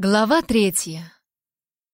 Глава третья.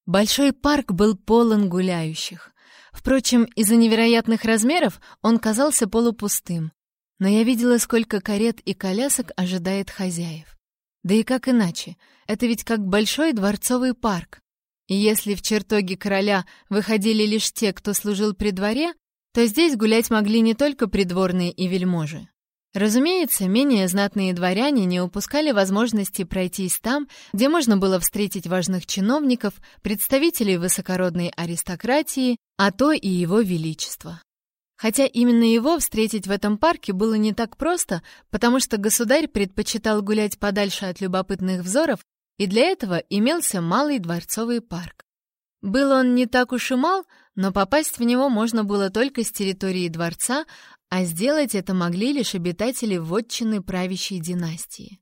Большой парк был полон гуляющих. Впрочем, из-за невероятных размеров он казался полупустым. Но я видела, сколько карет и колясок ожидает хозяев. Да и как иначе? Это ведь как большой дворцовый парк. И если в чертоге короля выходили лишь те, кто служил при дворе, то здесь гулять могли не только придворные и вельможи. Разумеется, менее знатные дворяне не упускали возможности пройтись там, где можно было встретить важных чиновников, представителей высокородной аристократии, а то и его величества. Хотя именно его встретить в этом парке было не так просто, потому что государь предпочитал гулять подальше от любопытных взоров, и для этого имелся малый дворцовый парк. Был он не так уж и мал, но попасть в него можно было только с территории дворца, а сделать это могли лишь обитатели вотчины правящей династии.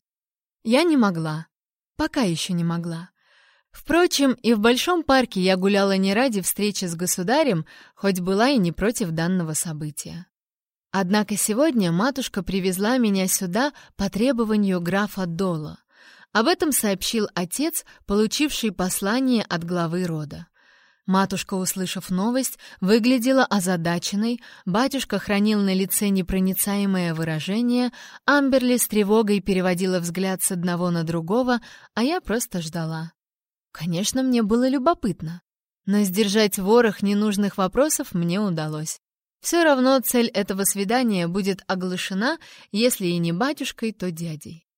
Я не могла. Пока еще не могла. Впрочем, и в Большом парке я гуляла не ради встречи с государем, хоть была и не против данного события. Однако сегодня матушка привезла меня сюда по требованию графа Дола. Об этом сообщил отец, получивший послание от главы рода. Матушка, услышав новость, выглядела озадаченной, батюшка хранил на лице непроницаемое выражение, Амберли с тревогой переводила взгляд с одного на другого, а я просто ждала. Конечно, мне было любопытно, но сдержать ворох ненужных вопросов мне удалось. Все равно цель этого свидания будет оглашена, если и не батюшкой, то дядей.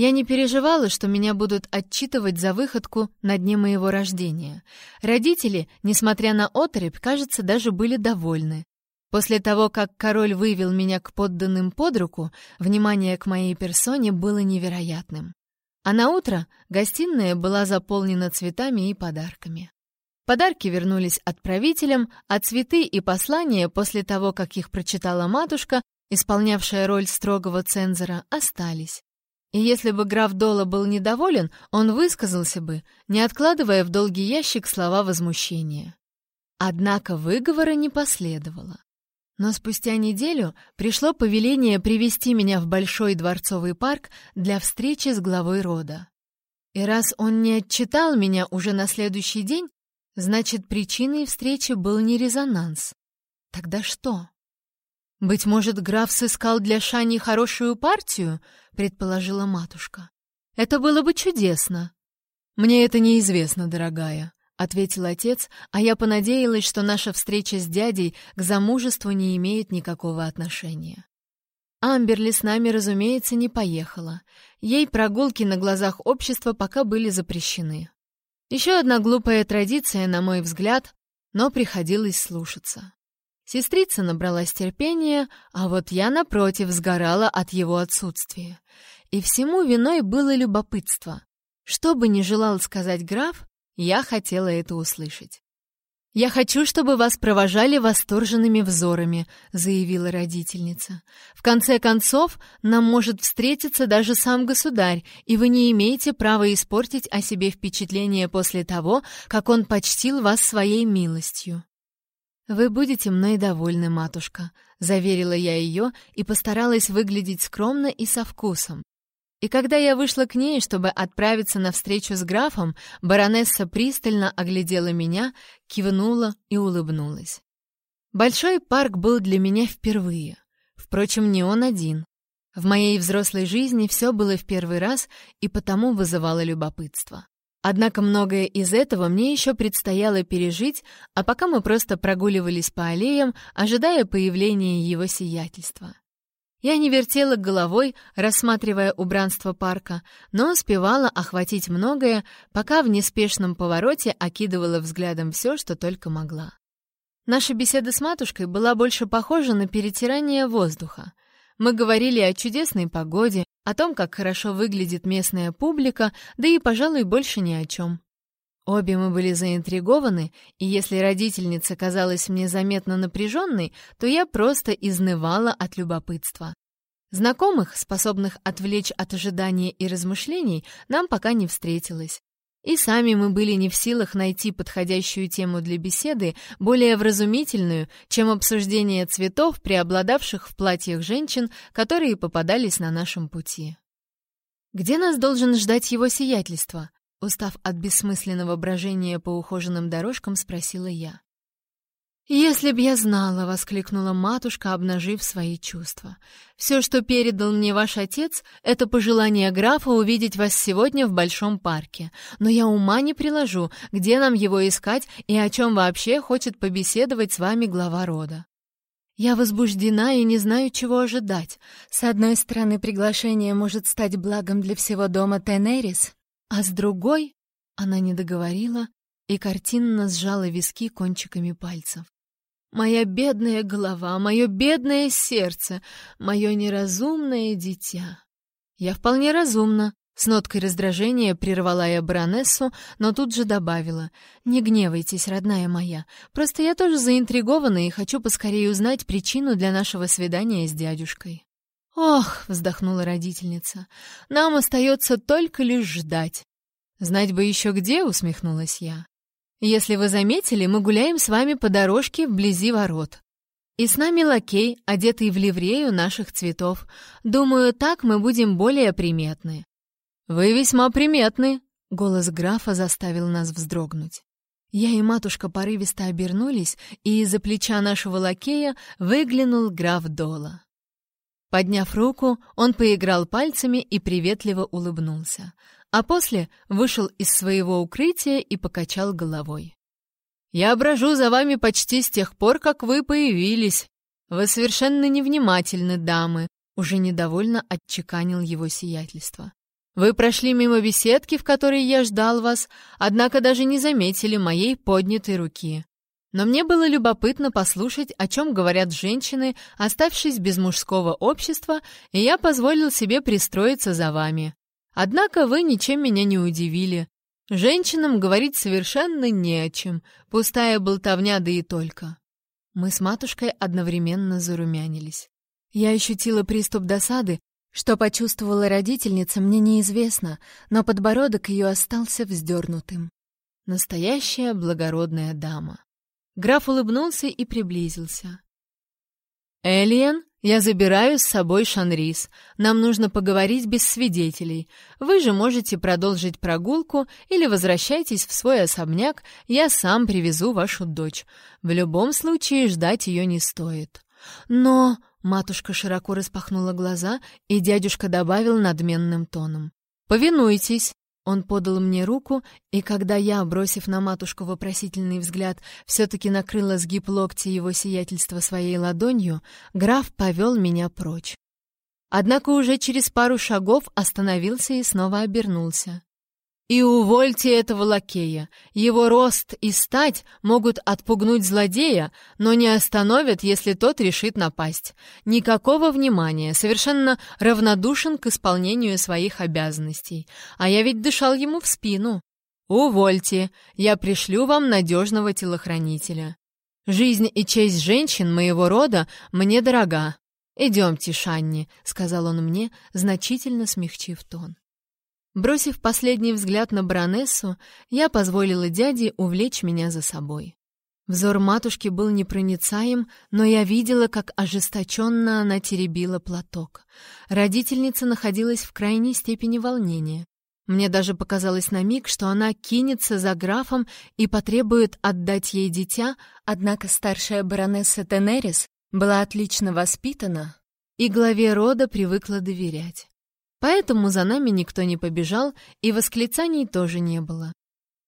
Я не переживала, что меня будут отчитывать за выходку на дне моего рождения. Родители, несмотря на отрыбь, кажется, даже были довольны. После того, как король вывел меня к подданным под руку, внимание к моей персоне было невероятным. А на утро гостиная была заполнена цветами и подарками. Подарки вернулись отправителям, а цветы и послания после того, как их прочитала матушка, исполнявшая роль строгого цензора, остались. И если бы граф Дола был недоволен, он высказался бы, не откладывая в долгий ящик слова возмущения. Однако выговора не последовало. Но спустя неделю пришло повеление привести меня в Большой дворцовый парк для встречи с главой рода. И раз он не отчитал меня уже на следующий день, значит, причиной встречи был не резонанс. Тогда что? «Быть может, граф сыскал для Шани хорошую партию?» — предположила матушка. «Это было бы чудесно». «Мне это неизвестно, дорогая», — ответил отец, а я понадеялась, что наша встреча с дядей к замужеству не имеет никакого отношения. Амберли с нами, разумеется, не поехала. Ей прогулки на глазах общества пока были запрещены. Еще одна глупая традиция, на мой взгляд, но приходилось слушаться. Сестрица набралась терпения, а вот я, напротив, сгорала от его отсутствия. И всему виной было любопытство. Что бы ни желал сказать граф, я хотела это услышать. «Я хочу, чтобы вас провожали восторженными взорами», — заявила родительница. «В конце концов, нам может встретиться даже сам государь, и вы не имеете права испортить о себе впечатление после того, как он почтил вас своей милостью». «Вы будете мной довольны, матушка», — заверила я ее и постаралась выглядеть скромно и со вкусом. И когда я вышла к ней, чтобы отправиться на встречу с графом, баронесса пристально оглядела меня, кивнула и улыбнулась. Большой парк был для меня впервые. Впрочем, не он один. В моей взрослой жизни все было в первый раз и потому вызывало любопытство. Однако многое из этого мне еще предстояло пережить, а пока мы просто прогуливались по аллеям, ожидая появления его сиятельства. Я не вертела головой, рассматривая убранство парка, но успевала охватить многое, пока в неспешном повороте окидывала взглядом все, что только могла. Наша беседа с матушкой была больше похожа на перетирание воздуха. Мы говорили о чудесной погоде, о том, как хорошо выглядит местная публика, да и, пожалуй, больше ни о чем. Обе мы были заинтригованы, и если родительница казалась мне заметно напряженной, то я просто изнывала от любопытства. Знакомых, способных отвлечь от ожидания и размышлений, нам пока не встретилось. И сами мы были не в силах найти подходящую тему для беседы, более вразумительную, чем обсуждение цветов, преобладавших в платьях женщин, которые попадались на нашем пути. «Где нас должен ждать его сиятельство?» Устав от бессмысленного брожения по ухоженным дорожкам, спросила я. «Если б я знала!» — воскликнула матушка, обнажив свои чувства. «Все, что передал мне ваш отец, — это пожелание графа увидеть вас сегодня в Большом парке. Но я ума не приложу, где нам его искать и о чем вообще хочет побеседовать с вами глава рода. Я возбуждена и не знаю, чего ожидать. С одной стороны, приглашение может стать благом для всего дома Тенерис, а с другой...» Она не договорила и картинно сжала виски кончиками пальцев. Моя бедная голова, мое бедное сердце, мое неразумное дитя. Я вполне разумна. С ноткой раздражения прервала я баронессу, но тут же добавила. «Не гневайтесь, родная моя. Просто я тоже заинтригована и хочу поскорее узнать причину для нашего свидания с дядюшкой». «Ох!» — вздохнула родительница. «Нам остается только лишь ждать». «Знать бы еще где!» — усмехнулась я. Если вы заметили, мы гуляем с вами по дорожке вблизи ворот. И с нами лакей, одетый в ливрею наших цветов. Думаю, так мы будем более приметны». «Вы весьма приметны», — голос графа заставил нас вздрогнуть. Я и матушка порывисто обернулись, и из-за плеча нашего лакея выглянул граф Дола. Подняв руку, он поиграл пальцами и приветливо улыбнулся а после вышел из своего укрытия и покачал головой. «Я брожу за вами почти с тех пор, как вы появились. Вы совершенно невнимательны, дамы», — уже недовольно отчеканил его сиятельство. «Вы прошли мимо беседки, в которой я ждал вас, однако даже не заметили моей поднятой руки. Но мне было любопытно послушать, о чем говорят женщины, оставшись без мужского общества, и я позволил себе пристроиться за вами. Однако вы ничем меня не удивили. Женщинам говорить совершенно не о чем, пустая болтовня да и только. Мы с матушкой одновременно зарумянились. Я ощутила приступ досады, что почувствовала родительница, мне неизвестно, но подбородок ее остался вздернутым. Настоящая благородная дама. Граф улыбнулся и приблизился. «Элиен?» «Я забираю с собой Шанрис. Нам нужно поговорить без свидетелей. Вы же можете продолжить прогулку или возвращайтесь в свой особняк, я сам привезу вашу дочь. В любом случае ждать ее не стоит». «Но...» — матушка широко распахнула глаза, и дядюшка добавил надменным тоном. «Повинуйтесь, он подал мне руку, и когда я, бросив на матушку вопросительный взгляд, все-таки накрыла сгиб локти его сиятельства своей ладонью, граф повел меня прочь. Однако уже через пару шагов остановился и снова обернулся. И увольте этого лакея. Его рост и стать могут отпугнуть злодея, но не остановят, если тот решит напасть. Никакого внимания, совершенно равнодушен к исполнению своих обязанностей. А я ведь дышал ему в спину. Увольте, я пришлю вам надежного телохранителя. Жизнь и честь женщин моего рода мне дорога. «Идемте, Шанни», — сказал он мне, значительно смягчив тон. Бросив последний взгляд на баронессу, я позволила дяде увлечь меня за собой. Взор матушки был непроницаем, но я видела, как ожесточенно она теребила платок. Родительница находилась в крайней степени волнения. Мне даже показалось на миг, что она кинется за графом и потребует отдать ей дитя, однако старшая баронесса Тенерис была отлично воспитана и главе рода привыкла доверять. Поэтому за нами никто не побежал, и восклицаний тоже не было.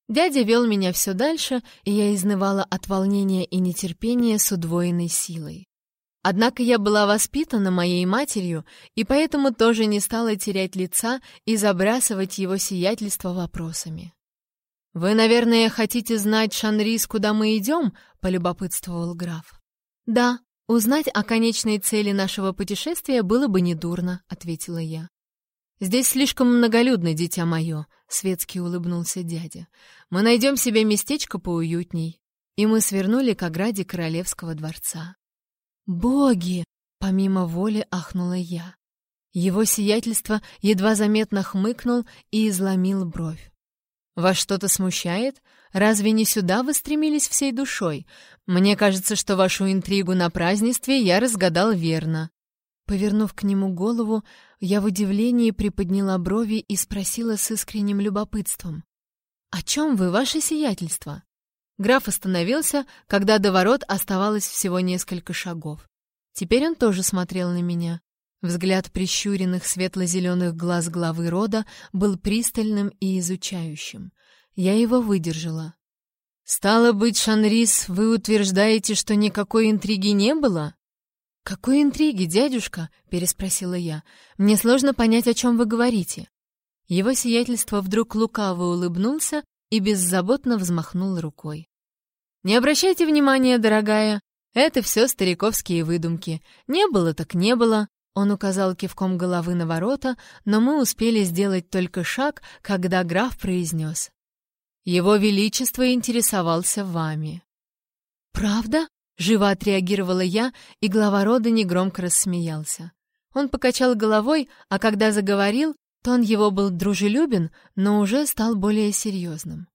Дядя вел меня все дальше, и я изнывала от волнения и нетерпения с удвоенной силой. Однако я была воспитана моей матерью, и поэтому тоже не стала терять лица и забрасывать его сиятельство вопросами. «Вы, наверное, хотите знать, Шанрис, куда мы идем?» — полюбопытствовал граф. «Да, узнать о конечной цели нашего путешествия было бы недурно», — ответила я. «Здесь слишком многолюдно, дитя мое», — светски улыбнулся дядя. «Мы найдем себе местечко поуютней». И мы свернули к ограде королевского дворца. «Боги!» — помимо воли ахнула я. Его сиятельство едва заметно хмыкнул и изломил бровь. «Вас что-то смущает? Разве не сюда вы стремились всей душой? Мне кажется, что вашу интригу на празднестве я разгадал верно». Повернув к нему голову, я в удивлении приподняла брови и спросила с искренним любопытством. «О чем вы, ваше сиятельство?» Граф остановился, когда до ворот оставалось всего несколько шагов. Теперь он тоже смотрел на меня. Взгляд прищуренных светло-зеленых глаз главы рода был пристальным и изучающим. Я его выдержала. «Стало быть, Шанрис, вы утверждаете, что никакой интриги не было?» «Какой интриги, дядюшка?» — переспросила я. «Мне сложно понять, о чем вы говорите». Его сиятельство вдруг лукаво улыбнулся и беззаботно взмахнул рукой. «Не обращайте внимания, дорогая, это все стариковские выдумки. Не было так не было». Он указал кивком головы на ворота, но мы успели сделать только шаг, когда граф произнес. «Его Величество интересовался вами». «Правда?» — живо отреагировала я, и глава рода негромко рассмеялся. Он покачал головой, а когда заговорил, Тон его был дружелюбен, но уже стал более серьезным.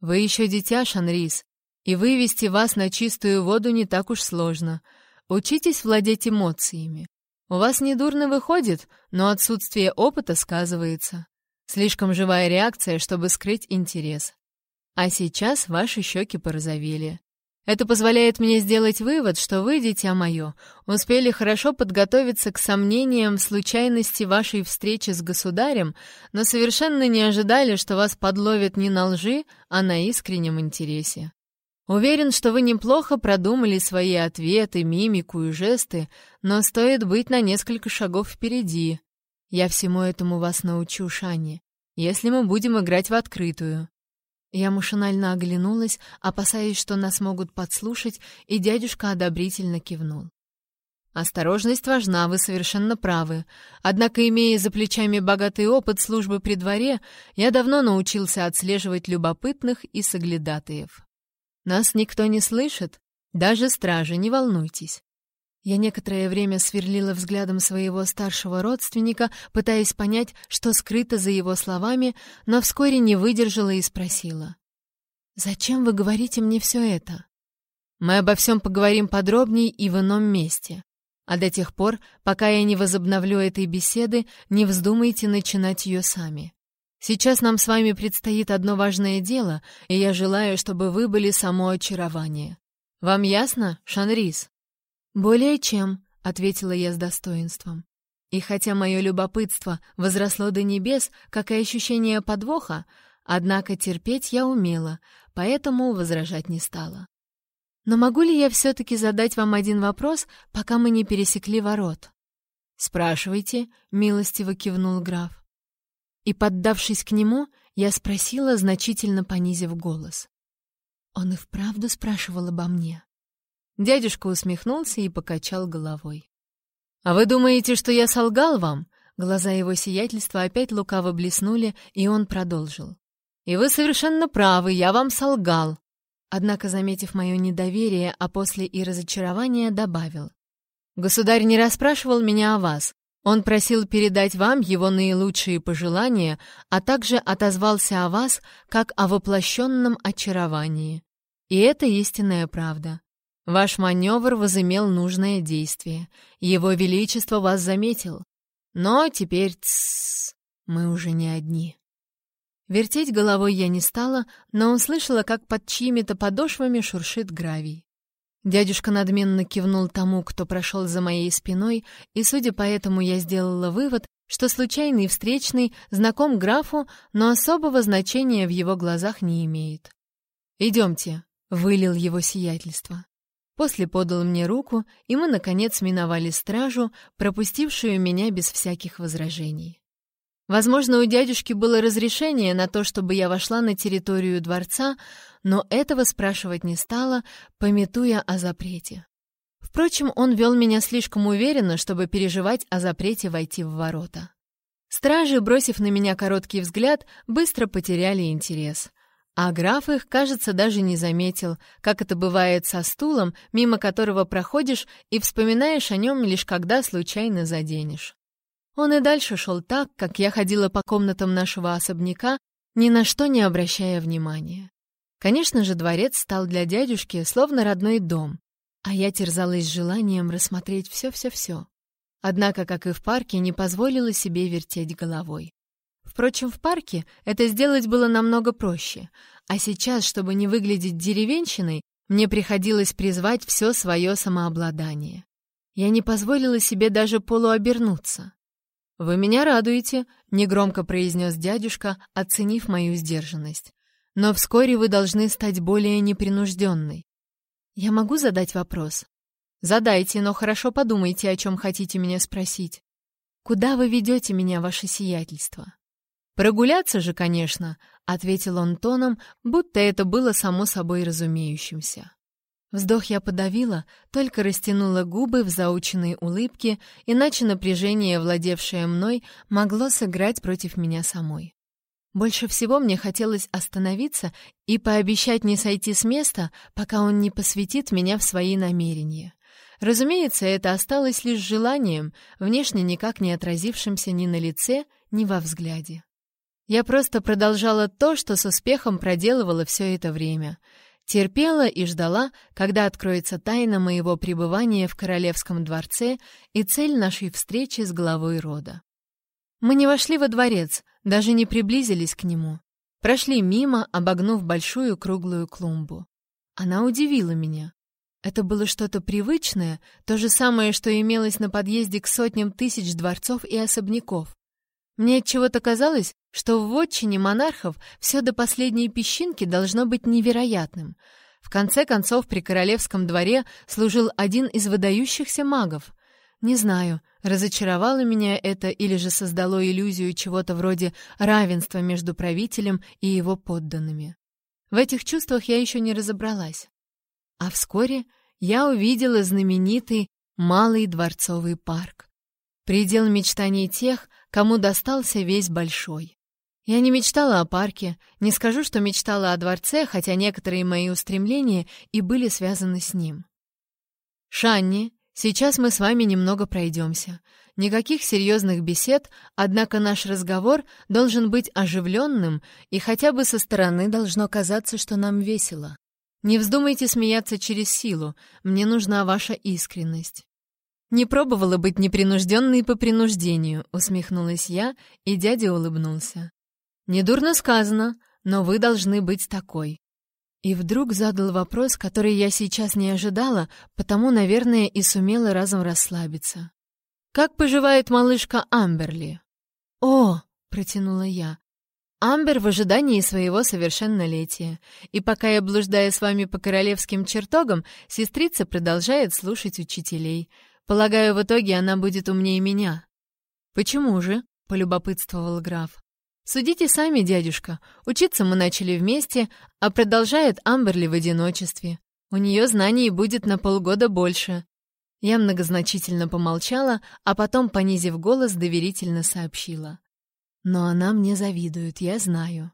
«Вы еще дитя, Шанрис, и вывести вас на чистую воду не так уж сложно. Учитесь владеть эмоциями. У вас недурно выходит, но отсутствие опыта сказывается. Слишком живая реакция, чтобы скрыть интерес. А сейчас ваши щеки порозовели. Это позволяет мне сделать вывод, что вы, дитя мое, успели хорошо подготовиться к сомнениям в случайности вашей встречи с государем, но совершенно не ожидали, что вас подловят не на лжи, а на искреннем интересе. Уверен, что вы неплохо продумали свои ответы, мимику и жесты, но стоит быть на несколько шагов впереди. Я всему этому вас научу, Шани, если мы будем играть в открытую. Я машинально оглянулась, опасаясь, что нас могут подслушать, и дядюшка одобрительно кивнул. «Осторожность важна, вы совершенно правы. Однако, имея за плечами богатый опыт службы при дворе, я давно научился отслеживать любопытных и соглядатаев. Нас никто не слышит, даже стражи, не волнуйтесь. Я некоторое время сверлила взглядом своего старшего родственника, пытаясь понять, что скрыто за его словами, но вскоре не выдержала и спросила. «Зачем вы говорите мне все это?» «Мы обо всем поговорим подробнее и в ином месте. А до тех пор, пока я не возобновлю этой беседы, не вздумайте начинать ее сами. Сейчас нам с вами предстоит одно важное дело, и я желаю, чтобы вы были само очарование. Вам ясно, Шанрис?» «Более чем», — ответила я с достоинством. И хотя мое любопытство возросло до небес, как и ощущение подвоха, однако терпеть я умела, поэтому возражать не стала. «Но могу ли я все-таки задать вам один вопрос, пока мы не пересекли ворот?» «Спрашивайте», — милостиво кивнул граф. И, поддавшись к нему, я спросила, значительно понизив голос. Он и вправду спрашивал обо мне. Дядюшка усмехнулся и покачал головой. «А вы думаете, что я солгал вам?» Глаза его сиятельства опять лукаво блеснули, и он продолжил. «И вы совершенно правы, я вам солгал». Однако, заметив мое недоверие, а после и разочарование, добавил. «Государь не расспрашивал меня о вас. Он просил передать вам его наилучшие пожелания, а также отозвался о вас как о воплощенном очаровании. И это истинная правда. Ваш маневр возымел нужное действие. Его Величество вас заметил. Но теперь тссс, мы уже не одни. Вертеть головой я не стала, но услышала, как под чьими-то подошвами шуршит гравий. Дядюшка надменно кивнул тому, кто прошел за моей спиной, и, судя по этому, я сделала вывод, что случайный встречный знаком графу, но особого значения в его глазах не имеет. «Идемте», — вылил его сиятельство. После подал мне руку, и мы, наконец, миновали стражу, пропустившую меня без всяких возражений. Возможно, у дядюшки было разрешение на то, чтобы я вошла на территорию дворца, но этого спрашивать не стала, пометуя о запрете. Впрочем, он вел меня слишком уверенно, чтобы переживать о запрете войти в ворота. Стражи, бросив на меня короткий взгляд, быстро потеряли интерес — а граф их, кажется, даже не заметил, как это бывает со стулом, мимо которого проходишь и вспоминаешь о нем лишь когда случайно заденешь. Он и дальше шел так, как я ходила по комнатам нашего особняка, ни на что не обращая внимания. Конечно же, дворец стал для дядюшки словно родной дом, а я терзалась желанием рассмотреть все-все-все. Однако, как и в парке, не позволила себе вертеть головой. Впрочем, в парке это сделать было намного проще, а сейчас, чтобы не выглядеть деревенщиной, мне приходилось призвать все свое самообладание. Я не позволила себе даже полуобернуться. «Вы меня радуете», — негромко произнес дядюшка, оценив мою сдержанность. «Но вскоре вы должны стать более непринужденной. Я могу задать вопрос? Задайте, но хорошо подумайте, о чем хотите меня спросить. Куда вы ведете меня, ваше сиятельство? Прогуляться же, конечно, ответил он тоном, будто это было само собой разумеющимся. Вздох я подавила, только растянула губы в заученной улыбке, иначе напряжение, владевшее мной, могло сыграть против меня самой. Больше всего мне хотелось остановиться и пообещать не сойти с места, пока он не посвятит меня в свои намерения. Разумеется, это осталось лишь желанием, внешне никак не отразившимся ни на лице, ни во взгляде. Я просто продолжала то, что с успехом проделывала все это время — Терпела и ждала, когда откроется тайна моего пребывания в королевском дворце и цель нашей встречи с главой рода. Мы не вошли во дворец, даже не приблизились к нему. Прошли мимо, обогнув большую круглую клумбу. Она удивила меня. Это было что-то привычное, то же самое, что имелось на подъезде к сотням тысяч дворцов и особняков. Мне от чего-то казалось, что в вотчине монархов все до последней песчинки должно быть невероятным. В конце концов, при королевском дворе служил один из выдающихся магов. Не знаю, разочаровало меня это или же создало иллюзию чего-то вроде равенства между правителем и его подданными. В этих чувствах я еще не разобралась. А вскоре я увидела знаменитый Малый дворцовый парк. Предел мечтаний тех, кому достался весь большой. Я не мечтала о парке, не скажу, что мечтала о дворце, хотя некоторые мои устремления и были связаны с ним. «Шанни, сейчас мы с вами немного пройдемся. Никаких серьезных бесед, однако наш разговор должен быть оживленным, и хотя бы со стороны должно казаться, что нам весело. Не вздумайте смеяться через силу, мне нужна ваша искренность». «Не пробовала быть непринужденной по принуждению», — усмехнулась я, и дядя улыбнулся. «Недурно сказано, но вы должны быть такой». И вдруг задал вопрос, который я сейчас не ожидала, потому, наверное, и сумела разом расслабиться. «Как поживает малышка Амберли?» «О!» — протянула я. Амбер в ожидании своего совершеннолетия. И пока я блуждаю с вами по королевским чертогам, сестрица продолжает слушать учителей. Полагаю, в итоге она будет умнее меня. Почему же? полюбопытствовал граф. Судите сами, дядюшка. Учиться мы начали вместе, а продолжает Амберли в одиночестве. У нее знаний будет на полгода больше. Я многозначительно помолчала, а потом, понизив голос, доверительно сообщила. Но она мне завидует, я знаю.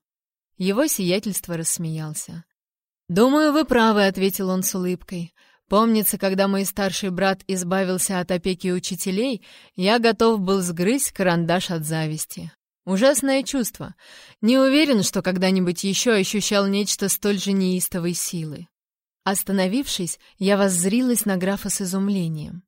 Его сиятельство рассмеялся. «Думаю, вы правы», — ответил он с улыбкой. Помнится, когда мой старший брат избавился от опеки учителей, я готов был сгрызть карандаш от зависти. Ужасное чувство. Не уверен, что когда-нибудь еще ощущал нечто столь же неистовой силы. Остановившись, я воззрилась на графа с изумлением.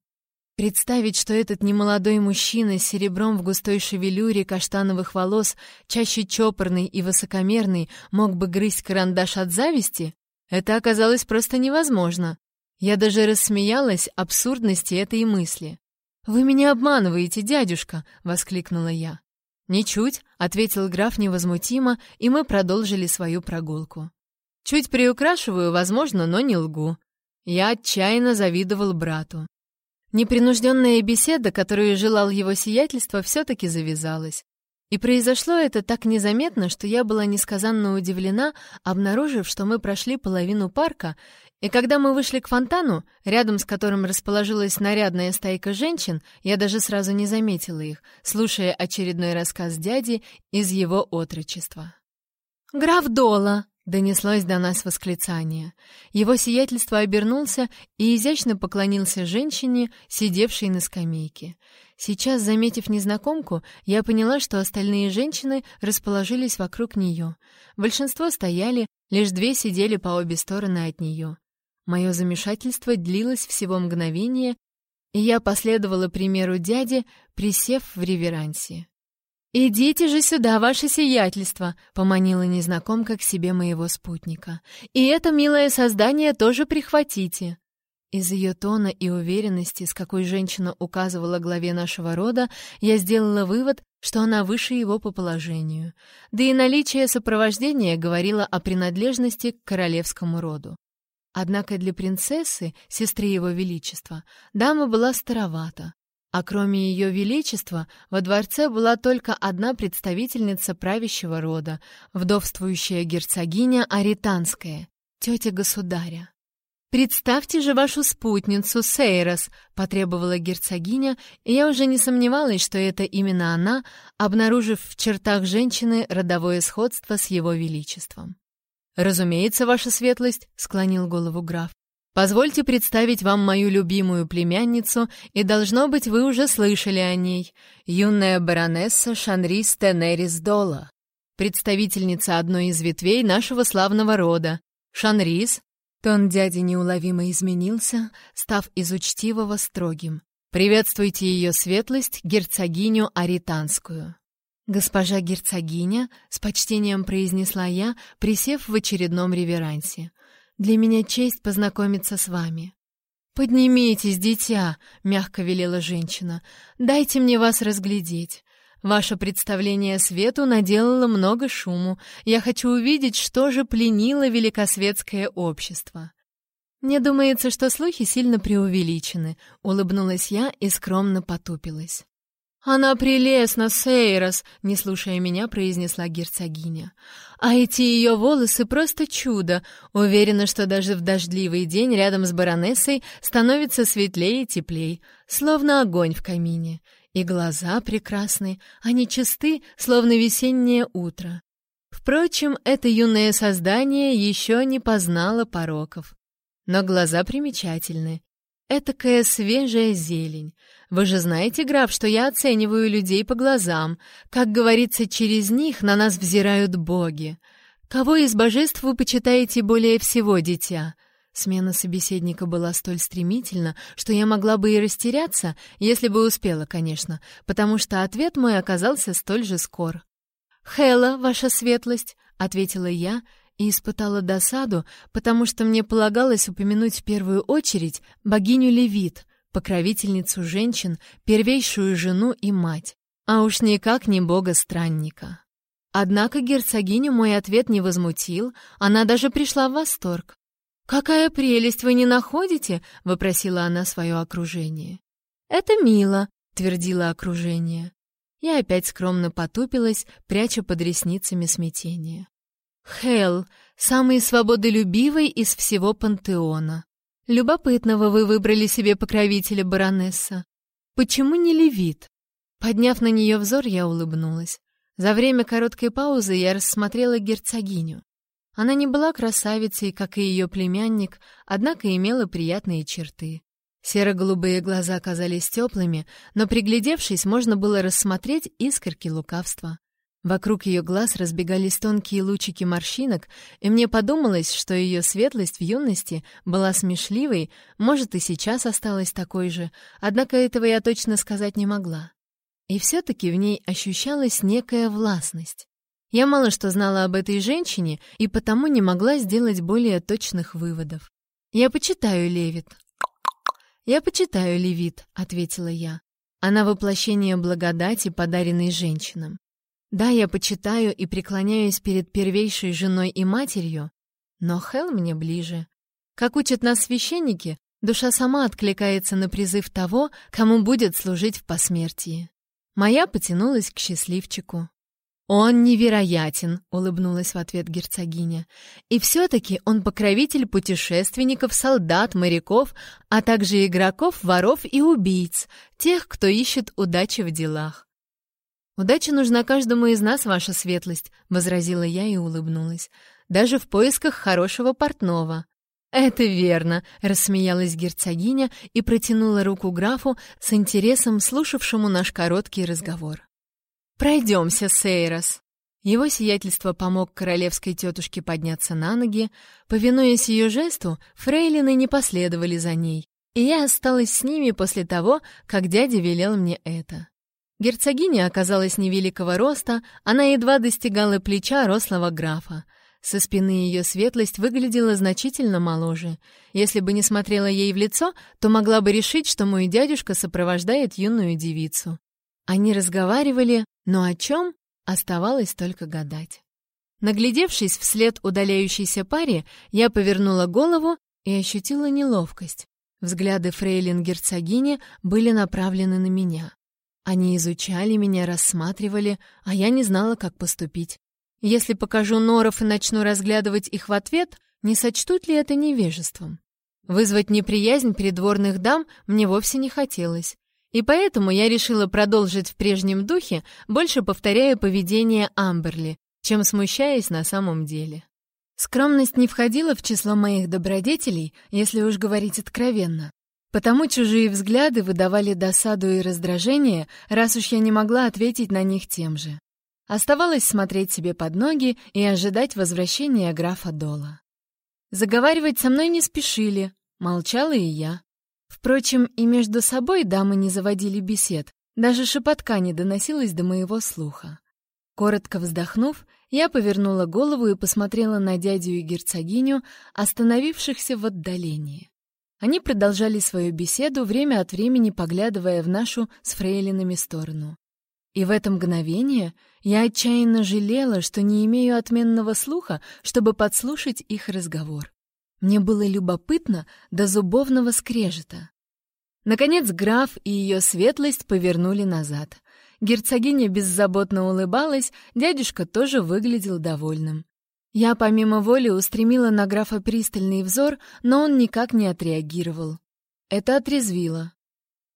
Представить, что этот немолодой мужчина с серебром в густой шевелюре каштановых волос, чаще чопорный и высокомерный, мог бы грызть карандаш от зависти, это оказалось просто невозможно. Я даже рассмеялась абсурдности этой мысли. «Вы меня обманываете, дядюшка!» — воскликнула я. «Ничуть», — ответил граф невозмутимо, и мы продолжили свою прогулку. «Чуть приукрашиваю, возможно, но не лгу. Я отчаянно завидовал брату. Непринужденная беседа, которую желал его сиятельство, все-таки завязалась. И произошло это так незаметно, что я была несказанно удивлена, обнаружив, что мы прошли половину парка, и когда мы вышли к фонтану, рядом с которым расположилась нарядная стайка женщин, я даже сразу не заметила их, слушая очередной рассказ дяди из его отрочества. «Граф Дола!» — донеслось до нас восклицание. Его сиятельство обернулся и изящно поклонился женщине, сидевшей на скамейке. Сейчас, заметив незнакомку, я поняла, что остальные женщины расположились вокруг нее. Большинство стояли, лишь две сидели по обе стороны от нее. Мое замешательство длилось всего мгновение, и я последовала примеру дяди, присев в реверансе. «Идите же сюда, ваше сиятельство!» — поманила незнакомка к себе моего спутника. «И это милое создание тоже прихватите!» Из ее тона и уверенности, с какой женщина указывала главе нашего рода, я сделала вывод, что она выше его по положению. Да и наличие сопровождения говорило о принадлежности к королевскому роду. Однако для принцессы, сестры его величества, дама была старовата. А кроме ее величества, во дворце была только одна представительница правящего рода, вдовствующая герцогиня Аританская, тетя государя. «Представьте же вашу спутницу, Сейрос», — потребовала герцогиня, и я уже не сомневалась, что это именно она, обнаружив в чертах женщины родовое сходство с его величеством. «Разумеется, ваша светлость», — склонил голову граф. Позвольте представить вам мою любимую племянницу, и, должно быть, вы уже слышали о ней. Юная баронесса Шанрис Тенерис Дола, представительница одной из ветвей нашего славного рода. Шанрис, тон дяди неуловимо изменился, став из учтивого строгим. Приветствуйте ее светлость, герцогиню Аританскую. «Госпожа герцогиня», — с почтением произнесла я, присев в очередном реверансе, — для меня честь познакомиться с вами». «Поднимитесь, дитя», — мягко велела женщина. «Дайте мне вас разглядеть. Ваше представление свету наделало много шуму. Я хочу увидеть, что же пленило великосветское общество». «Мне думается, что слухи сильно преувеличены», — улыбнулась я и скромно потупилась. «Она прелестна, Сейрос!» — не слушая меня, произнесла герцогиня. «А эти ее волосы просто чудо! Уверена, что даже в дождливый день рядом с баронессой становится светлее и теплей, словно огонь в камине. И глаза прекрасны, они чисты, словно весеннее утро. Впрочем, это юное создание еще не познало пороков. Но глаза примечательны. Этакая свежая зелень — вы же знаете, граф, что я оцениваю людей по глазам. Как говорится, через них на нас взирают боги. Кого из божеств вы почитаете более всего, дитя?» Смена собеседника была столь стремительна, что я могла бы и растеряться, если бы успела, конечно, потому что ответ мой оказался столь же скор. «Хэла, ваша светлость», — ответила я и испытала досаду, потому что мне полагалось упомянуть в первую очередь богиню Левит, покровительницу женщин, первейшую жену и мать, а уж никак не бога-странника. Однако герцогиню мой ответ не возмутил, она даже пришла в восторг. «Какая прелесть вы не находите?» — вопросила она свое окружение. «Это мило», — твердило окружение. Я опять скромно потупилась, пряча под ресницами смятение. «Хелл, самый свободолюбивый из всего пантеона. Любопытного вы выбрали себе покровителя, баронесса. Почему не левит? Подняв на нее взор, я улыбнулась. За время короткой паузы я рассмотрела герцогиню. Она не была красавицей, как и ее племянник, однако имела приятные черты. Серо-голубые глаза казались теплыми, но, приглядевшись, можно было рассмотреть искорки лукавства. Вокруг ее глаз разбегались тонкие лучики морщинок, и мне подумалось, что ее светлость в юности была смешливой, может, и сейчас осталась такой же, однако этого я точно сказать не могла. И все-таки в ней ощущалась некая властность. Я мало что знала об этой женщине и потому не могла сделать более точных выводов. «Я почитаю Левит». «Я почитаю Левит», — ответила я. Она воплощение благодати, подаренной женщинам. Да, я почитаю и преклоняюсь перед первейшей женой и матерью, но Хел мне ближе. Как учат нас священники, душа сама откликается на призыв того, кому будет служить в посмертии. Моя потянулась к счастливчику. «Он невероятен», — улыбнулась в ответ герцогиня. «И все-таки он покровитель путешественников, солдат, моряков, а также игроков, воров и убийц, тех, кто ищет удачи в делах. «Удача нужна каждому из нас, ваша светлость», — возразила я и улыбнулась. «Даже в поисках хорошего портного». «Это верно», — рассмеялась герцогиня и протянула руку графу с интересом, слушавшему наш короткий разговор. «Пройдемся, Сейрос». Его сиятельство помог королевской тетушке подняться на ноги. Повинуясь ее жесту, фрейлины не последовали за ней, и я осталась с ними после того, как дядя велел мне это. Герцогиня оказалась невеликого роста, она едва достигала плеча рослого графа. Со спины ее светлость выглядела значительно моложе. Если бы не смотрела ей в лицо, то могла бы решить, что мой дядюшка сопровождает юную девицу. Они разговаривали, но о чем оставалось только гадать. Наглядевшись вслед удаляющейся паре, я повернула голову и ощутила неловкость. Взгляды фрейлин герцогини были направлены на меня. Они изучали меня, рассматривали, а я не знала, как поступить. Если покажу норов и начну разглядывать их в ответ, не сочтут ли это невежеством? Вызвать неприязнь придворных дам мне вовсе не хотелось. И поэтому я решила продолжить в прежнем духе, больше повторяя поведение Амберли, чем смущаясь на самом деле. Скромность не входила в число моих добродетелей, если уж говорить откровенно. Потому чужие взгляды выдавали досаду и раздражение, раз уж я не могла ответить на них тем же. Оставалось смотреть себе под ноги и ожидать возвращения графа Дола. Заговаривать со мной не спешили, молчала и я. Впрочем, и между собой дамы не заводили бесед, даже шепотка не доносилось до моего слуха. Коротко вздохнув, я повернула голову и посмотрела на дядю и герцогиню, остановившихся в отдалении. Они продолжали свою беседу, время от времени поглядывая в нашу с фрейлинами сторону. И в это мгновение я отчаянно жалела, что не имею отменного слуха, чтобы подслушать их разговор. Мне было любопытно до зубовного скрежета. Наконец граф и ее светлость повернули назад. Герцогиня беззаботно улыбалась, дядюшка тоже выглядел довольным. Я помимо воли устремила на графа пристальный взор, но он никак не отреагировал. Это отрезвило.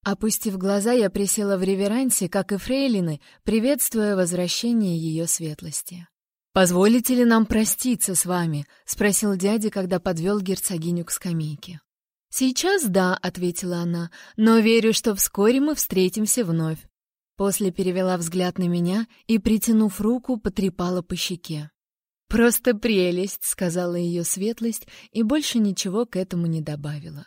Опустив глаза, я присела в реверансе, как и фрейлины, приветствуя возвращение ее светлости. «Позволите ли нам проститься с вами?» — спросил дядя, когда подвел герцогиню к скамейке. «Сейчас да», — ответила она, — «но верю, что вскоре мы встретимся вновь». После перевела взгляд на меня и, притянув руку, потрепала по щеке. «Просто прелесть», — сказала ее светлость, и больше ничего к этому не добавила.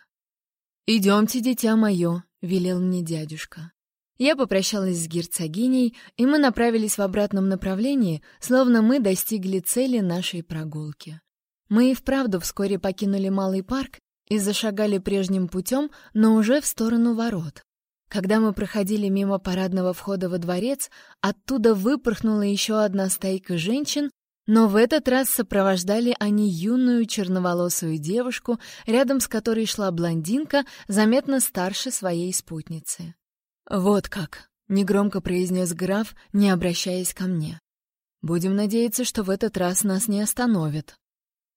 «Идемте, дитя мое», — велел мне дядюшка. Я попрощалась с герцогиней, и мы направились в обратном направлении, словно мы достигли цели нашей прогулки. Мы и вправду вскоре покинули малый парк и зашагали прежним путем, но уже в сторону ворот. Когда мы проходили мимо парадного входа во дворец, оттуда выпорхнула еще одна стайка женщин но в этот раз сопровождали они юную черноволосую девушку, рядом с которой шла блондинка, заметно старше своей спутницы. «Вот как!» — негромко произнес граф, не обращаясь ко мне. «Будем надеяться, что в этот раз нас не остановят».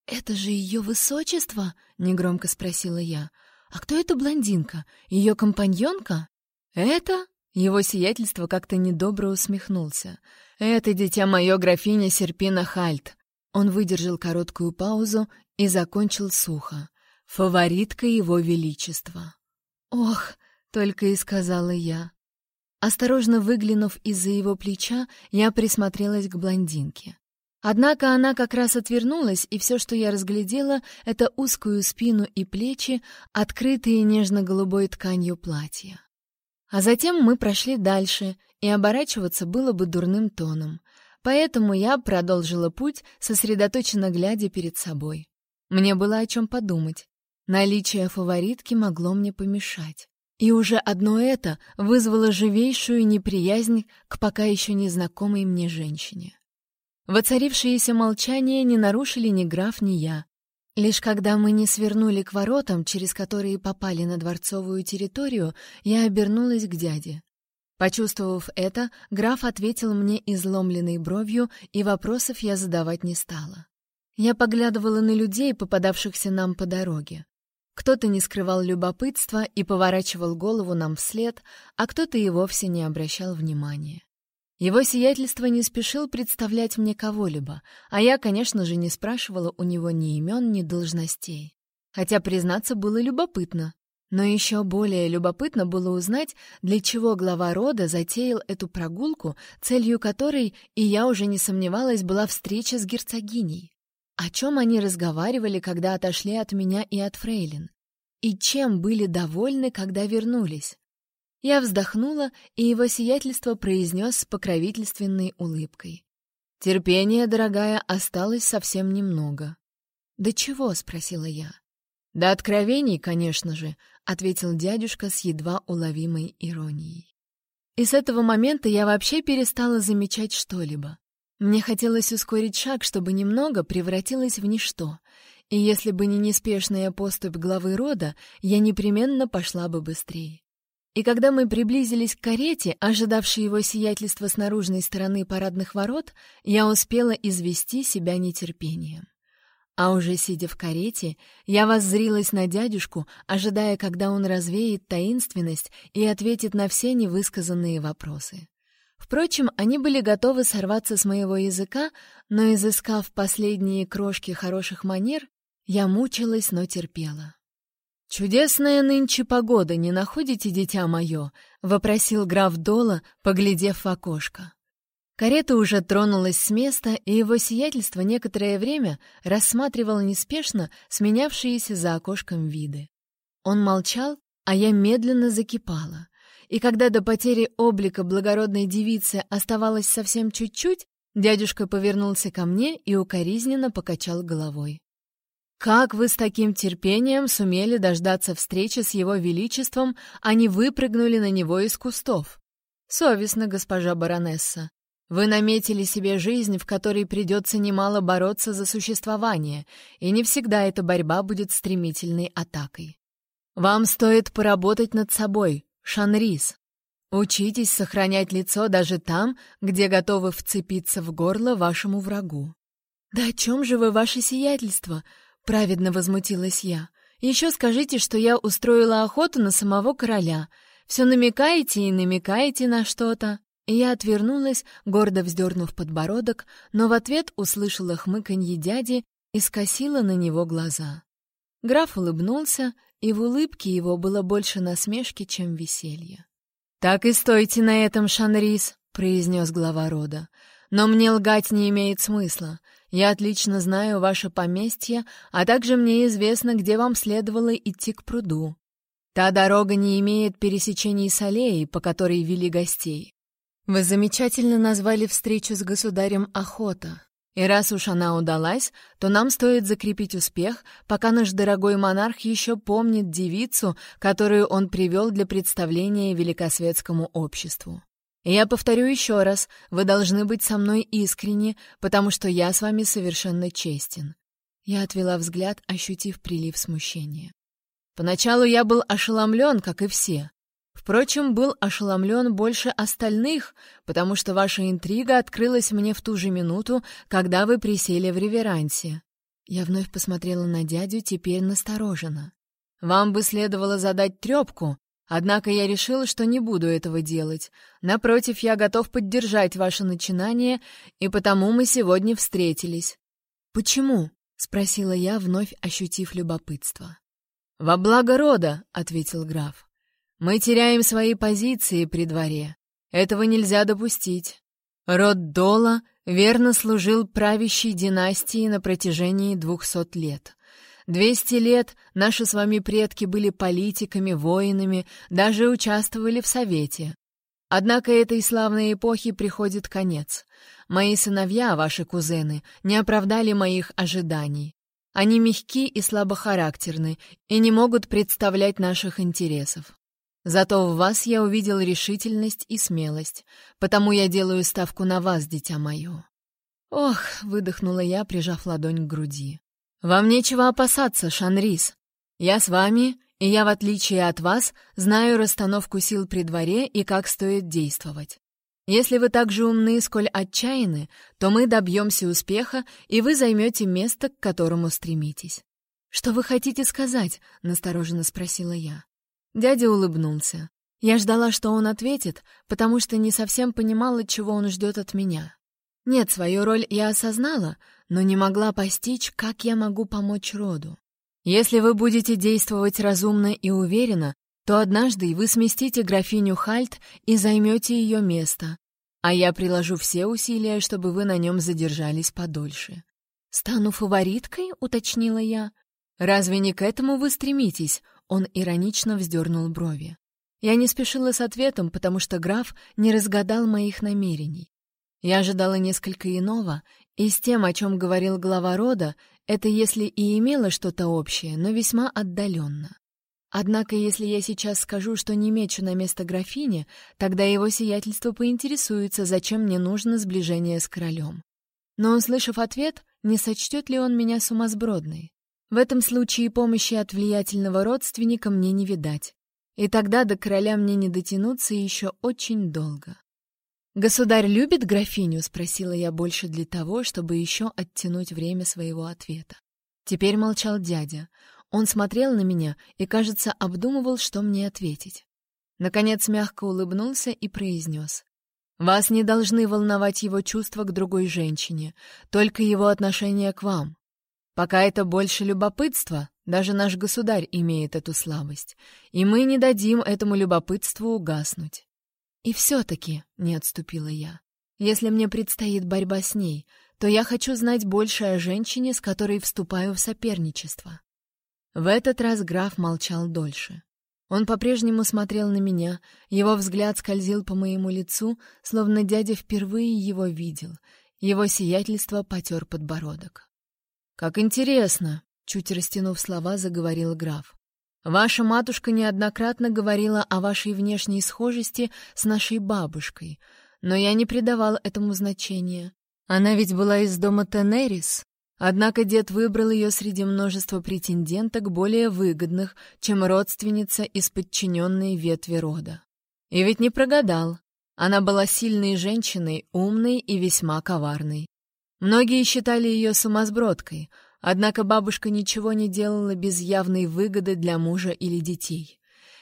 «Это же ее высочество?» — негромко спросила я. «А кто эта блондинка? Ее компаньонка?» «Это?» — его сиятельство как-то недобро усмехнулся. «Это, дитя мое, графиня Серпина Хальт». Он выдержал короткую паузу и закончил сухо. «Фаворитка его величества». «Ох!» — только и сказала я. Осторожно выглянув из-за его плеча, я присмотрелась к блондинке. Однако она как раз отвернулась, и все, что я разглядела, — это узкую спину и плечи, открытые нежно-голубой тканью платья. А затем мы прошли дальше, и оборачиваться было бы дурным тоном. Поэтому я продолжила путь, сосредоточенно глядя перед собой. Мне было о чем подумать. Наличие фаворитки могло мне помешать. И уже одно это вызвало живейшую неприязнь к пока еще незнакомой мне женщине. Воцарившееся молчание не нарушили ни граф, ни я. Лишь когда мы не свернули к воротам, через которые попали на дворцовую территорию, я обернулась к дяде. Почувствовав это, граф ответил мне изломленной бровью, и вопросов я задавать не стала. Я поглядывала на людей, попадавшихся нам по дороге. Кто-то не скрывал любопытства и поворачивал голову нам вслед, а кто-то и вовсе не обращал внимания. Его сиятельство не спешил представлять мне кого-либо, а я, конечно же, не спрашивала у него ни имен, ни должностей. Хотя, признаться, было любопытно. Но еще более любопытно было узнать, для чего глава рода затеял эту прогулку, целью которой, и я уже не сомневалась, была встреча с герцогиней. О чем они разговаривали, когда отошли от меня и от Фрейлин? И чем были довольны, когда вернулись? Я вздохнула, и его сиятельство произнес с покровительственной улыбкой. «Терпение, дорогая, осталось совсем немного». «Да чего?» — спросила я. «Да откровений, конечно же», — ответил дядюшка с едва уловимой иронией. И с этого момента я вообще перестала замечать что-либо. Мне хотелось ускорить шаг, чтобы немного превратилось в ничто, и если бы не неспешная поступь главы рода, я непременно пошла бы быстрее. И когда мы приблизились к карете, ожидавшей его сиятельства с наружной стороны парадных ворот, я успела извести себя нетерпением. А уже сидя в карете, я воззрилась на дядюшку, ожидая, когда он развеет таинственность и ответит на все невысказанные вопросы. Впрочем, они были готовы сорваться с моего языка, но, изыскав последние крошки хороших манер, я мучилась, но терпела. «Чудесная нынче погода, не находите, дитя мое?» — вопросил граф Дола, поглядев в окошко. Карета уже тронулась с места, и его сиятельство некоторое время рассматривал неспешно сменявшиеся за окошком виды. Он молчал, а я медленно закипала. И когда до потери облика благородной девицы оставалось совсем чуть-чуть, дядюшка повернулся ко мне и укоризненно покачал головой. Как вы с таким терпением сумели дождаться встречи с его величеством, а не выпрыгнули на него из кустов? Совестно, госпожа баронесса. Вы наметили себе жизнь, в которой придется немало бороться за существование, и не всегда эта борьба будет стремительной атакой. Вам стоит поработать над собой, Шанрис. Учитесь сохранять лицо даже там, где готовы вцепиться в горло вашему врагу. «Да о чем же вы, ваше сиятельство?» Праведно возмутилась я. Еще скажите, что я устроила охоту на самого короля. Все намекаете и намекаете на что-то. Я отвернулась, гордо вздернув подбородок, но в ответ услышала хмыканье дяди и скосила на него глаза. Граф улыбнулся, и в улыбке его было больше насмешки, чем веселья. «Так и стойте на этом, Шанрис», — произнес глава рода. «Но мне лгать не имеет смысла. Я отлично знаю ваше поместье, а также мне известно, где вам следовало идти к пруду. Та дорога не имеет пересечений с аллеей, по которой вели гостей. Вы замечательно назвали встречу с государем охота. И раз уж она удалась, то нам стоит закрепить успех, пока наш дорогой монарх еще помнит девицу, которую он привел для представления великосветскому обществу. Я повторю еще раз, вы должны быть со мной искренни, потому что я с вами совершенно честен. Я отвела взгляд, ощутив прилив смущения. Поначалу я был ошеломлен, как и все. Впрочем, был ошеломлен больше остальных, потому что ваша интрига открылась мне в ту же минуту, когда вы присели в реверансе. Я вновь посмотрела на дядю, теперь настороженно. Вам бы следовало задать трепку, Однако я решил, что не буду этого делать. Напротив, я готов поддержать ваше начинание, и потому мы сегодня встретились. Почему? спросила я, вновь ощутив любопытство. Во благо рода, ответил граф. Мы теряем свои позиции при дворе. Этого нельзя допустить. Род Дола верно служил правящей династии на протяжении двухсот лет. Двести лет наши с вами предки были политиками, воинами, даже участвовали в совете. Однако этой славной эпохи приходит конец. Мои сыновья, ваши кузены, не оправдали моих ожиданий. Они мягки и слабохарактерны и не могут представлять наших интересов. Зато в вас я увидел решительность и смелость, потому я делаю ставку на вас, дитя мое. Ох, выдохнула я, прижав ладонь к груди. «Вам нечего опасаться, Шанрис. Я с вами, и я, в отличие от вас, знаю расстановку сил при дворе и как стоит действовать. Если вы так же умны, сколь отчаянны, то мы добьемся успеха, и вы займете место, к которому стремитесь». «Что вы хотите сказать?» — настороженно спросила я. Дядя улыбнулся. Я ждала, что он ответит, потому что не совсем понимала, чего он ждет от меня. Нет, свою роль я осознала, но не могла постичь, как я могу помочь роду. Если вы будете действовать разумно и уверенно, то однажды вы сместите графиню Хальт и займете ее место, а я приложу все усилия, чтобы вы на нем задержались подольше. «Стану фавориткой?» — уточнила я. «Разве не к этому вы стремитесь?» — он иронично вздернул брови. Я не спешила с ответом, потому что граф не разгадал моих намерений. Я ожидала несколько иного, и с тем, о чем говорил глава рода, это если и имело что-то общее, но весьма отдаленно. Однако, если я сейчас скажу, что не мечу на место графини, тогда его сиятельство поинтересуется, зачем мне нужно сближение с королем. Но, услышав ответ, не сочтет ли он меня сумасбродной? В этом случае помощи от влиятельного родственника мне не видать. И тогда до короля мне не дотянуться еще очень долго. «Государь любит графиню?» — спросила я больше для того, чтобы еще оттянуть время своего ответа. Теперь молчал дядя. Он смотрел на меня и, кажется, обдумывал, что мне ответить. Наконец мягко улыбнулся и произнес. «Вас не должны волновать его чувства к другой женщине, только его отношение к вам. Пока это больше любопытства, даже наш государь имеет эту слабость, и мы не дадим этому любопытству угаснуть». «И все-таки», — не отступила я, — «если мне предстоит борьба с ней, то я хочу знать больше о женщине, с которой вступаю в соперничество». В этот раз граф молчал дольше. Он по-прежнему смотрел на меня, его взгляд скользил по моему лицу, словно дядя впервые его видел. Его сиятельство потер подбородок. «Как интересно!» — чуть растянув слова, заговорил граф. «Ваша матушка неоднократно говорила о вашей внешней схожести с нашей бабушкой, но я не придавал этому значения. Она ведь была из дома Тенерис, Однако дед выбрал ее среди множества претенденток более выгодных, чем родственница из подчиненной ветви рода. И ведь не прогадал. Она была сильной женщиной, умной и весьма коварной. Многие считали ее сумасбродкой, однако бабушка ничего не делала без явной выгоды для мужа или детей.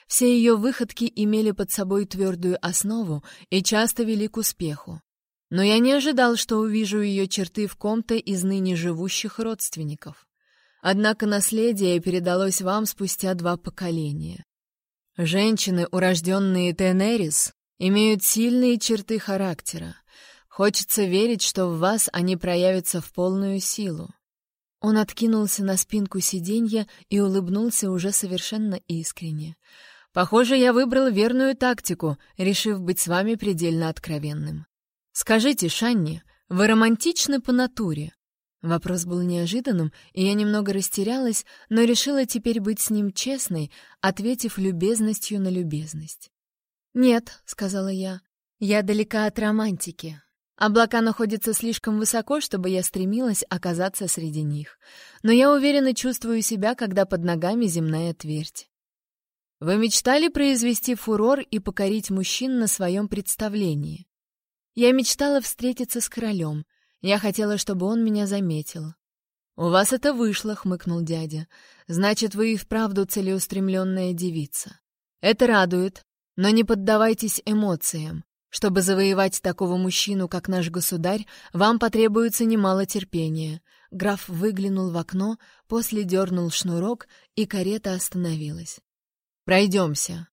Все ее выходки имели под собой твердую основу и часто вели к успеху. Но я не ожидал, что увижу ее черты в ком-то из ныне живущих родственников. Однако наследие передалось вам спустя два поколения. Женщины, урожденные Тенерис, имеют сильные черты характера. Хочется верить, что в вас они проявятся в полную силу. Он откинулся на спинку сиденья и улыбнулся уже совершенно искренне. Похоже, я выбрал верную тактику, решив быть с вами предельно откровенным. «Скажите, Шанни, вы романтичны по натуре?» Вопрос был неожиданным, и я немного растерялась, но решила теперь быть с ним честной, ответив любезностью на любезность. «Нет», — сказала я, — «я далека от романтики. Облака находятся слишком высоко, чтобы я стремилась оказаться среди них. Но я уверенно чувствую себя, когда под ногами земная твердь». «Вы мечтали произвести фурор и покорить мужчин на своем представлении?» Я мечтала встретиться с королем. Я хотела, чтобы он меня заметил. «У вас это вышло», — хмыкнул дядя. «Значит, вы и вправду целеустремленная девица. Это радует, но не поддавайтесь эмоциям. Чтобы завоевать такого мужчину, как наш государь, вам потребуется немало терпения». Граф выглянул в окно, после дернул шнурок, и карета остановилась. «Пройдемся».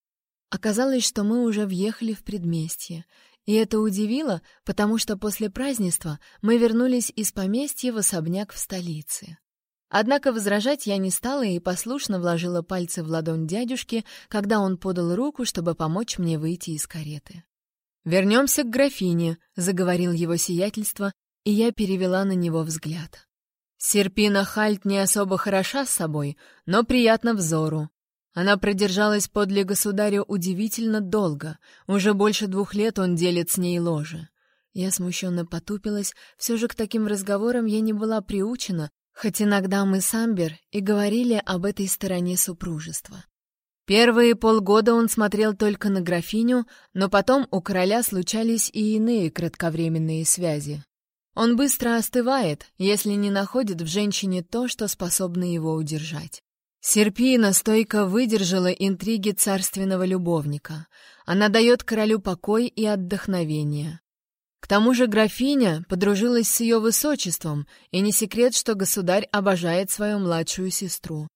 Оказалось, что мы уже въехали в предместье. И это удивило, потому что после празднества мы вернулись из поместья в особняк в столице. Однако возражать я не стала и послушно вложила пальцы в ладонь дядюшки, когда он подал руку, чтобы помочь мне выйти из кареты. «Вернемся к графине», — заговорил его сиятельство, и я перевела на него взгляд. Серпина Хальт не особо хороша с собой, но приятно взору. Она продержалась подле государя удивительно долго. Уже больше двух лет он делит с ней ложе. Я смущенно потупилась. Все же к таким разговорам я не была приучена, хоть иногда мы с Амбер и говорили об этой стороне супружества. Первые полгода он смотрел только на графиню, но потом у короля случались и иные кратковременные связи. Он быстро остывает, если не находит в женщине то, что способно его удержать. Серпина стойко выдержала интриги царственного любовника. Она дает королю покой и отдохновение. К тому же графиня подружилась с ее высочеством, и не секрет, что государь обожает свою младшую сестру.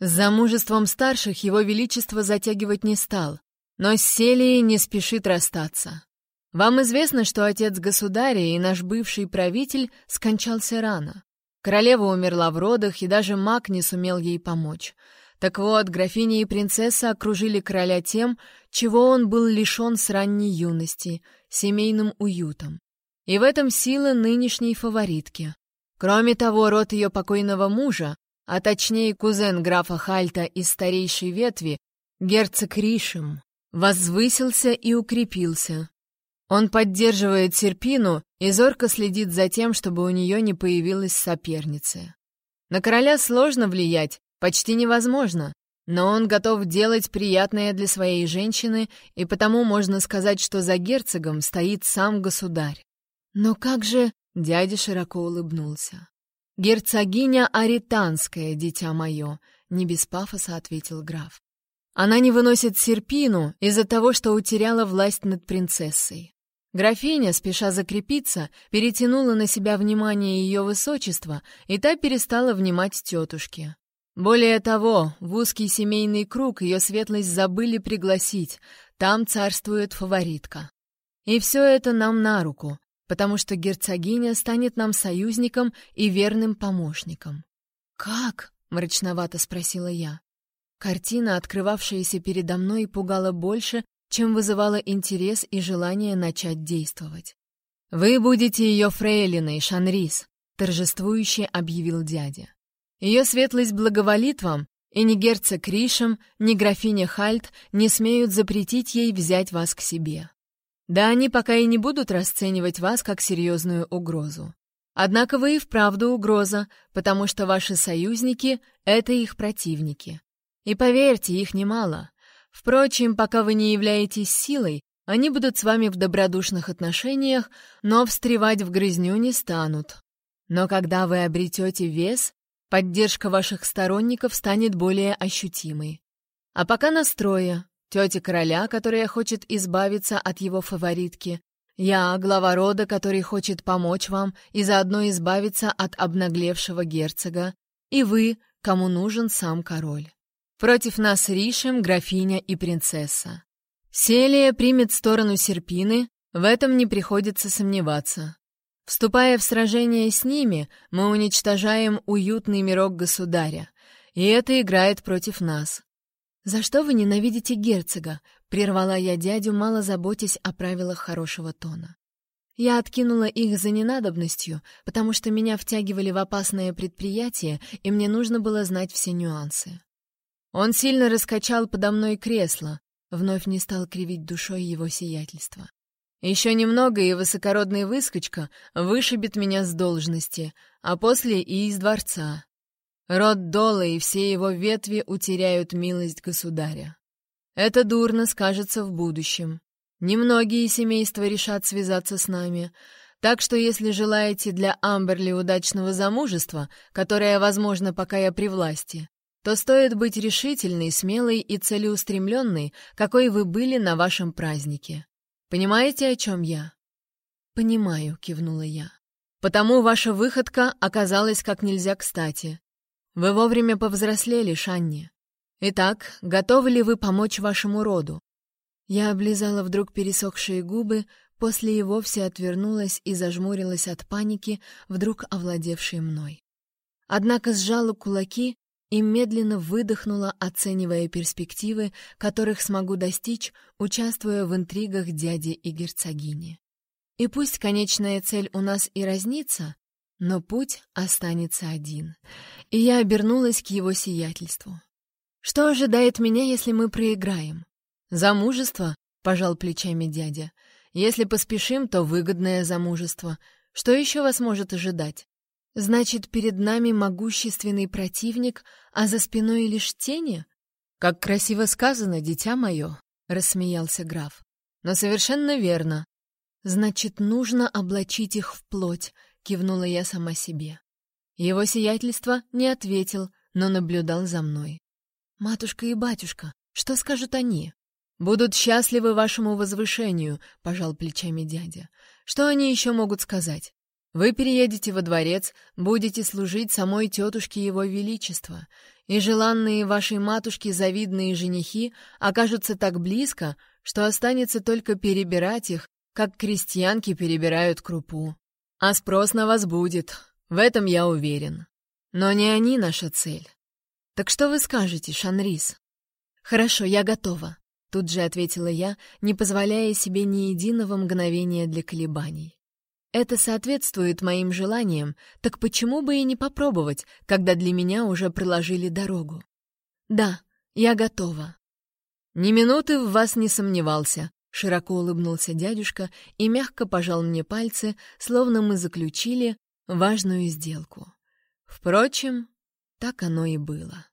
С замужеством старших его величество затягивать не стал, но с Селией не спешит расстаться. Вам известно, что отец государя и наш бывший правитель скончался рано. Королева умерла в родах, и даже маг не сумел ей помочь. Так вот, графиня и принцесса окружили короля тем, чего он был лишен с ранней юности — семейным уютом. И в этом сила нынешней фаворитки. Кроме того, род ее покойного мужа, а точнее кузен графа Хальта из старейшей ветви, герцог Ришем, возвысился и укрепился. Он поддерживает Серпину и зорко следит за тем, чтобы у нее не появилась соперница. На короля сложно влиять, почти невозможно, но он готов делать приятное для своей женщины, и потому можно сказать, что за герцогом стоит сам государь. Но как же... Дядя широко улыбнулся. «Герцогиня Аританская, дитя мое», — не без пафоса ответил граф. «Она не выносит Серпину из-за того, что утеряла власть над принцессой. Графиня, спеша закрепиться, перетянула на себя внимание ее высочества, и та перестала внимать тетушке. Более того, в узкий семейный круг ее светлость забыли пригласить, там царствует фаворитка. И все это нам на руку, потому что герцогиня станет нам союзником и верным помощником. «Как?» — мрачновато спросила я. Картина, открывавшаяся передо мной, пугала больше, чем вызывало интерес и желание начать действовать. «Вы будете ее фрейлиной, Шанрис», — торжествующе объявил дядя. «Ее светлость благоволит вам, и ни герцог Ришем, ни графиня Хальт не смеют запретить ей взять вас к себе. Да они пока и не будут расценивать вас как серьезную угрозу. Однако вы и вправду угроза, потому что ваши союзники — это их противники. И поверьте, их немало. Впрочем, пока вы не являетесь силой, они будут с вами в добродушных отношениях, но встревать в грызню не станут. Но когда вы обретете вес, поддержка ваших сторонников станет более ощутимой. А пока настроя, тетя короля, которая хочет избавиться от его фаворитки, я, глава рода, который хочет помочь вам и заодно избавиться от обнаглевшего герцога, и вы, кому нужен сам король. Против нас Ришем, графиня и принцесса. Селия примет сторону Серпины, в этом не приходится сомневаться. Вступая в сражение с ними, мы уничтожаем уютный мирок государя, и это играет против нас. «За что вы ненавидите герцога?» — прервала я дядю, мало заботясь о правилах хорошего тона. Я откинула их за ненадобностью, потому что меня втягивали в опасное предприятие, и мне нужно было знать все нюансы. Он сильно раскачал подо мной кресло, вновь не стал кривить душой его сиятельства. Еще немного, и высокородный выскочка вышибет меня с должности, а после и из дворца. Род Дола и все его ветви утеряют милость государя. Это дурно скажется в будущем. Немногие семейства решат связаться с нами, так что если желаете для Амберли удачного замужества, которое возможно, пока я при власти, то стоит быть решительной, смелой и целеустремленной, какой вы были на вашем празднике. Понимаете, о чем я?» «Понимаю», — кивнула я. «Потому ваша выходка оказалась как нельзя кстати. Вы вовремя повзрослели, Шанни. Итак, готовы ли вы помочь вашему роду?» Я облизала вдруг пересохшие губы, после и вовсе отвернулась и зажмурилась от паники, вдруг овладевшей мной. Однако сжала кулаки и медленно выдохнула, оценивая перспективы, которых смогу достичь, участвуя в интригах дяди и герцогини. И пусть конечная цель у нас и разнится, но путь останется один. И я обернулась к его сиятельству. «Что ожидает меня, если мы проиграем?» «Замужество», — пожал плечами дядя. «Если поспешим, то выгодное замужество. Что еще вас может ожидать?» Значит, перед нами могущественный противник, а за спиной лишь тени? Как красиво сказано, дитя мое, — рассмеялся граф. Но совершенно верно. Значит, нужно облачить их в плоть, — кивнула я сама себе. Его сиятельство не ответил, но наблюдал за мной. «Матушка и батюшка, что скажут они?» «Будут счастливы вашему возвышению», — пожал плечами дядя. «Что они еще могут сказать? Вы переедете во дворец, будете служить самой тетушке его величества, и желанные вашей матушке завидные женихи окажутся так близко, что останется только перебирать их, как крестьянки перебирают крупу. А спрос на вас будет, в этом я уверен. Но не они наша цель. Так что вы скажете, Шанрис? Хорошо, я готова. Тут же ответила я, не позволяя себе ни единого мгновения для колебаний. Это соответствует моим желаниям, так почему бы и не попробовать, когда для меня уже проложили дорогу? Да, я готова. Ни минуты в вас не сомневался, широко улыбнулся дядюшка и мягко пожал мне пальцы, словно мы заключили важную сделку. Впрочем, так оно и было.